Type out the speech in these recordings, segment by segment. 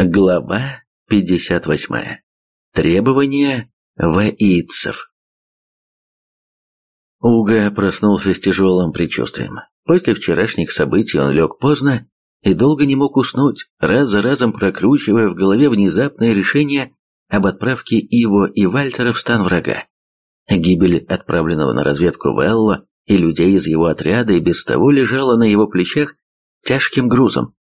Глава 58. Требования воитцев. Уга проснулся с тяжелым предчувствием. После вчерашних событий он лег поздно и долго не мог уснуть, раз за разом прокручивая в голове внезапное решение об отправке Иво и Вальтера в стан врага. Гибель отправленного на разведку Велла и людей из его отряда и без того лежала на его плечах тяжким грузом.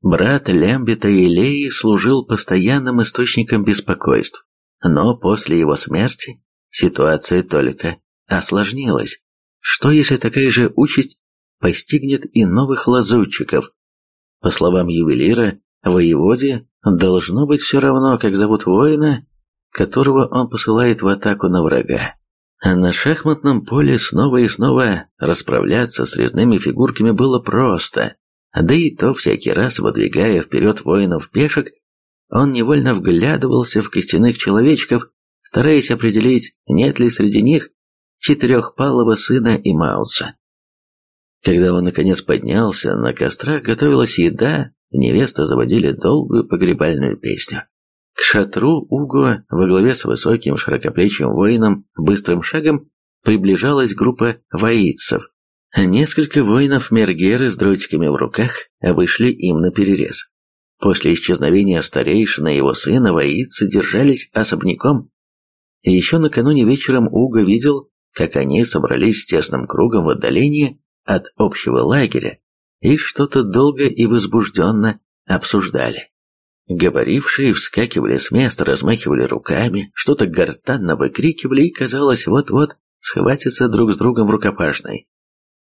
Брат Лямбита и Леи служил постоянным источником беспокойств, но после его смерти ситуация только осложнилась. Что если такая же участь постигнет и новых лазутчиков? По словам ювелира, воеводе должно быть все равно, как зовут воина, которого он посылает в атаку на врага. А на шахматном поле снова и снова расправляться с резными фигурками было просто. Да и то всякий раз, выдвигая вперед воинов пешек, он невольно вглядывался в костяных человечков, стараясь определить, нет ли среди них четырехпалого сына и Маутса. Когда он наконец поднялся, на кострах готовилась еда, невеста заводили долгую погребальную песню. К шатру Уго во главе с высоким широкоплечим воином быстрым шагом приближалась группа воицев, Несколько воинов Мергеры с дротиками в руках вышли им на перерез. После исчезновения старейшины и его сына воицы держались особняком. Еще накануне вечером Уго видел, как они собрались тесным кругом в отдалении от общего лагеря и что-то долго и возбужденно обсуждали. Говорившие вскакивали с места, размахивали руками, что-то гортанно выкрикивали и, казалось, вот-вот схватятся друг с другом в рукопашной.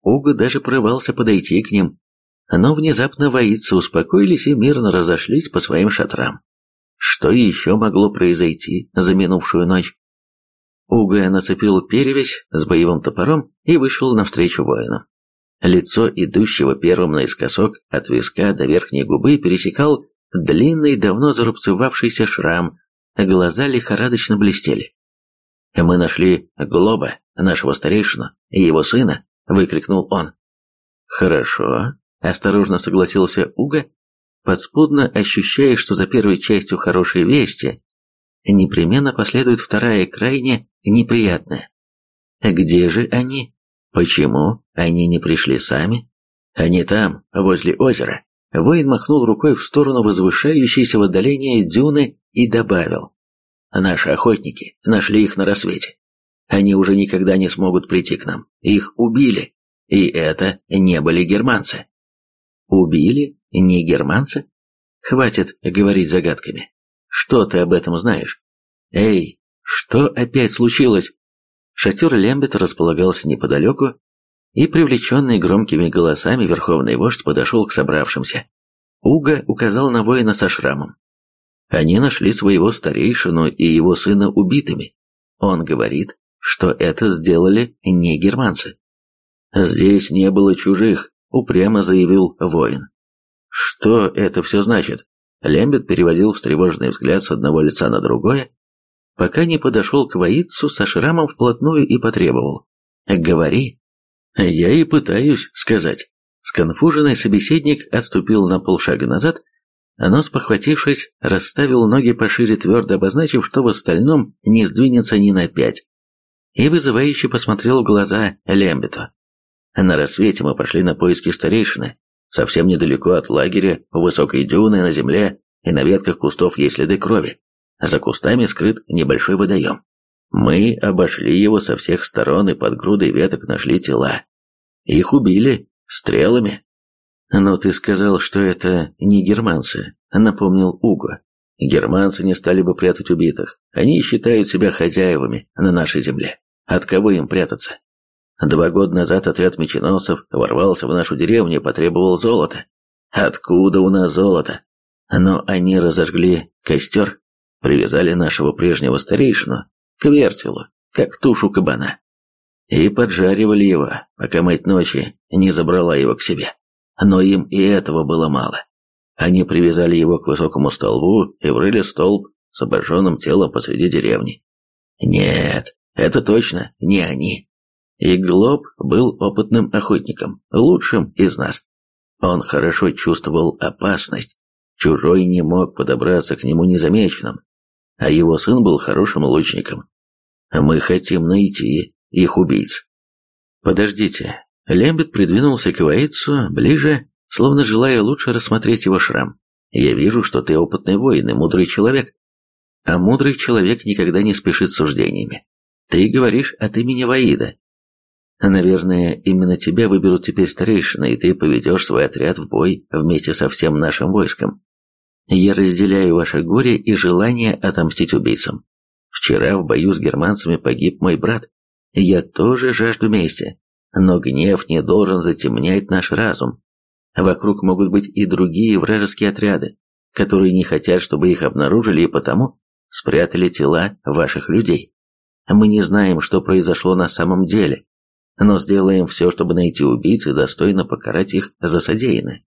Уго даже порывался подойти к ним, но внезапно воицы успокоились и мирно разошлись по своим шатрам. Что еще могло произойти за минувшую ночь? Уго нацепил перевязь с боевым топором и вышел навстречу воину. Лицо идущего первым наискосок от виска до верхней губы пересекал длинный, давно зарубцевавшийся шрам, глаза лихорадочно блестели. Мы нашли Глоба, нашего старейшину, и его сына, — выкрикнул он. «Хорошо», — осторожно согласился Уга, подспудно ощущая, что за первой частью хорошей вести непременно последует вторая крайне неприятная. Где же они? Почему они не пришли сами? Они там, возле озера. Воин махнул рукой в сторону возвышающейся в отдалении дюны и добавил. Наши охотники нашли их на рассвете. Они уже никогда не смогут прийти к нам. Их убили. И это не были германцы. Убили? Не германцы? Хватит говорить загадками. Что ты об этом знаешь? Эй, что опять случилось? Шатер Лембет располагался неподалеку, и, привлеченный громкими голосами, верховный вождь подошел к собравшимся. Уга указал на воина со шрамом. Они нашли своего старейшину и его сына убитыми. Он говорит, что это сделали не германцы. «Здесь не было чужих», — упрямо заявил воин. «Что это все значит?» Лембет переводил встревоженный взгляд с одного лица на другое, пока не подошел к воицу со шрамом вплотную и потребовал. «Говори». «Я и пытаюсь сказать». Сконфуженный собеседник отступил на полшага назад, но, спохватившись, расставил ноги пошире, твердо обозначив, что в остальном не сдвинется ни на пять и вызывающе посмотрел в глаза Лембету. На рассвете мы пошли на поиски старейшины. Совсем недалеко от лагеря, у высокой дюны на земле и на ветках кустов есть следы крови. За кустами скрыт небольшой водоем. Мы обошли его со всех сторон и под грудой веток нашли тела. Их убили стрелами. «Но ты сказал, что это не германцы», — напомнил Уго. «Германцы не стали бы прятать убитых. Они считают себя хозяевами на нашей земле. От кого им прятаться? Два года назад отряд меченосцев ворвался в нашу деревню и потребовал золота. Откуда у нас золото? Но они разожгли костер, привязали нашего прежнего старейшину к вертелу, как тушу кабана, и поджаривали его, пока мать ночи не забрала его к себе. Но им и этого было мало. Они привязали его к высокому столбу и врыли столб с обожженным телом посреди деревни. Нет, это точно не они. И Глоб был опытным охотником, лучшим из нас. Он хорошо чувствовал опасность, Чужой не мог подобраться к нему незамеченным, а его сын был хорошим лучником. Мы хотим найти их убийц. Подождите. Лембет придвинулся к Ваицу ближе, словно желая лучше рассмотреть его шрам. Я вижу, что ты опытный воин и мудрый человек. А мудрый человек никогда не спешит суждениями. Ты говоришь от имени Ваида. Наверное, именно тебя выберут теперь старейшины, и ты поведешь свой отряд в бой вместе со всем нашим войском. Я разделяю ваше горе и желание отомстить убийцам. Вчера в бою с германцами погиб мой брат. Я тоже жажду мести, но гнев не должен затемнять наш разум. Вокруг могут быть и другие вражеские отряды, которые не хотят, чтобы их обнаружили и потому спрятали тела ваших людей. Мы не знаем, что произошло на самом деле, но сделаем все, чтобы найти убийц и достойно покарать их за содеянное.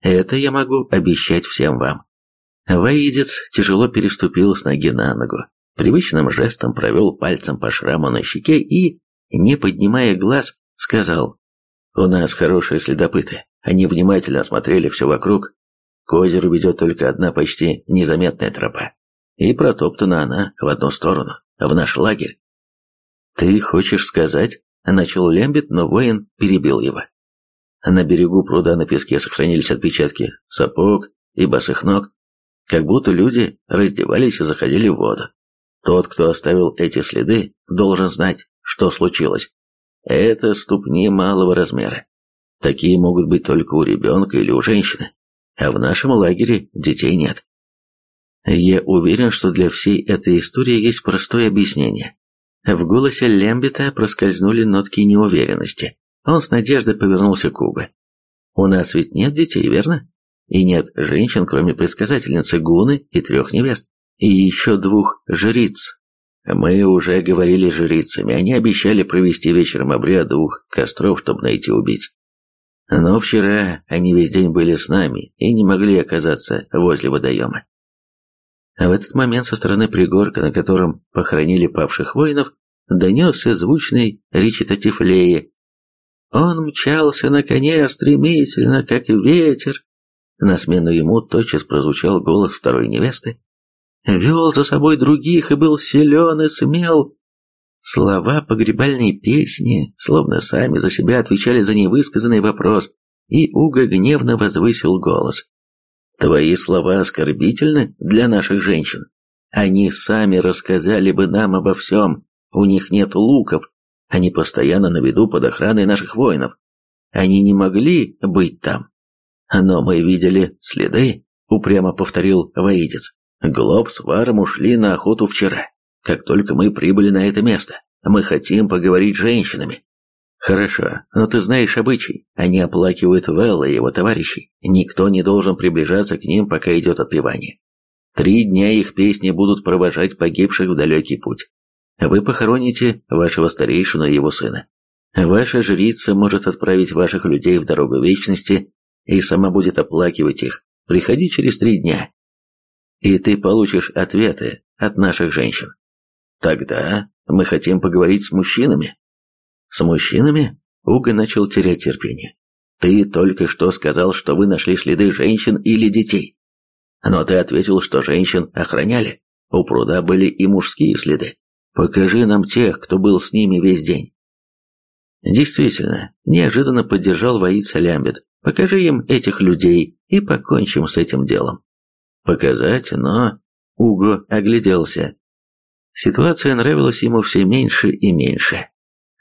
Это я могу обещать всем вам. Воидец тяжело переступил с ноги на ногу, привычным жестом провел пальцем по шраму на щеке и, не поднимая глаз, сказал, «У нас хорошие следопыты, они внимательно осмотрели все вокруг. К озеру ведет только одна почти незаметная тропа, и протоптана она в одну сторону, в наш лагерь». «Ты хочешь сказать?» — начал Лембит, но воин перебил его. На берегу пруда на песке сохранились отпечатки сапог и босых ног, как будто люди раздевались и заходили в воду. Тот, кто оставил эти следы, должен знать, что случилось. Это ступни малого размера. Такие могут быть только у ребенка или у женщины, а в нашем лагере детей нет. Я уверен, что для всей этой истории есть простое объяснение. В голосе Лембита проскользнули нотки неуверенности. Он с надеждой повернулся к Убе. «У нас ведь нет детей, верно? И нет женщин, кроме предсказательницы Гуны и трех невест, и еще двух жриц. Мы уже говорили с жрицами, они обещали провести вечером обряд двух костров, чтобы найти убийц. Но вчера они весь день были с нами и не могли оказаться возле водоема. А в этот момент со стороны пригорка, на котором похоронили павших воинов, донесся звучный речитатив Леи, он мчался на коне стремительно, как ветер. На смену ему тотчас прозвучал голос второй невесты. Вел за собой других и был силен и смел. Слова погребальной песни словно сами за себя отвечали за невысказанный вопрос, и Уга гневно возвысил голос. «Твои слова оскорбительны для наших женщин. Они сами рассказали бы нам обо всем. У них нет луков, они постоянно на виду под охраной наших воинов. Они не могли быть там. Но мы видели следы, упрямо повторил воидец. Глоб с Варом ушли на охоту вчера. Как только мы прибыли на это место, мы хотим поговорить с женщинами. Хорошо, но ты знаешь обычай. Они оплакивают Велла и его товарищей. Никто не должен приближаться к ним, пока идет отпевание. Три дня их песни будут провожать погибших в далекий путь. Вы похороните вашего старейшину и его сына. Ваша жрица может отправить ваших людей в дорогу вечности и сама будет оплакивать их. Приходи через три дня. И ты получишь ответы от наших женщин. Тогда мы хотим поговорить с мужчинами. С мужчинами? Уга начал терять терпение. Ты только что сказал, что вы нашли следы женщин или детей. Но ты ответил, что женщин охраняли. У пруда были и мужские следы. Покажи нам тех, кто был с ними весь день. Действительно, неожиданно поддержал воица Лямбет. Покажи им этих людей и покончим с этим делом. Показать, но... Уго огляделся. Ситуация нравилась ему все меньше и меньше.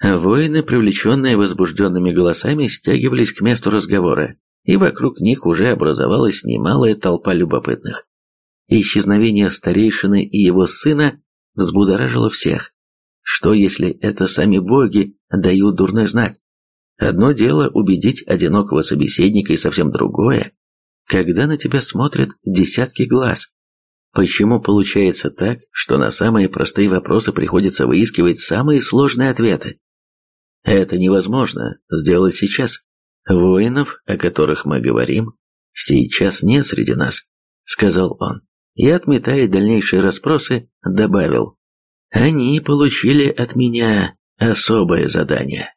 Воины, привлеченные возбужденными голосами, стягивались к месту разговора, и вокруг них уже образовалась немалая толпа любопытных. Исчезновение старейшины и его сына взбудоражило всех. Что, если это сами боги дают дурной знак? Одно дело убедить одинокого собеседника и совсем другое, когда на тебя смотрят десятки глаз. Почему получается так, что на самые простые вопросы приходится выискивать самые сложные ответы? Это невозможно сделать сейчас. Воинов, о которых мы говорим, сейчас нет среди нас, сказал он и, отметая дальнейшие расспросы, добавил, «Они получили от меня особое задание».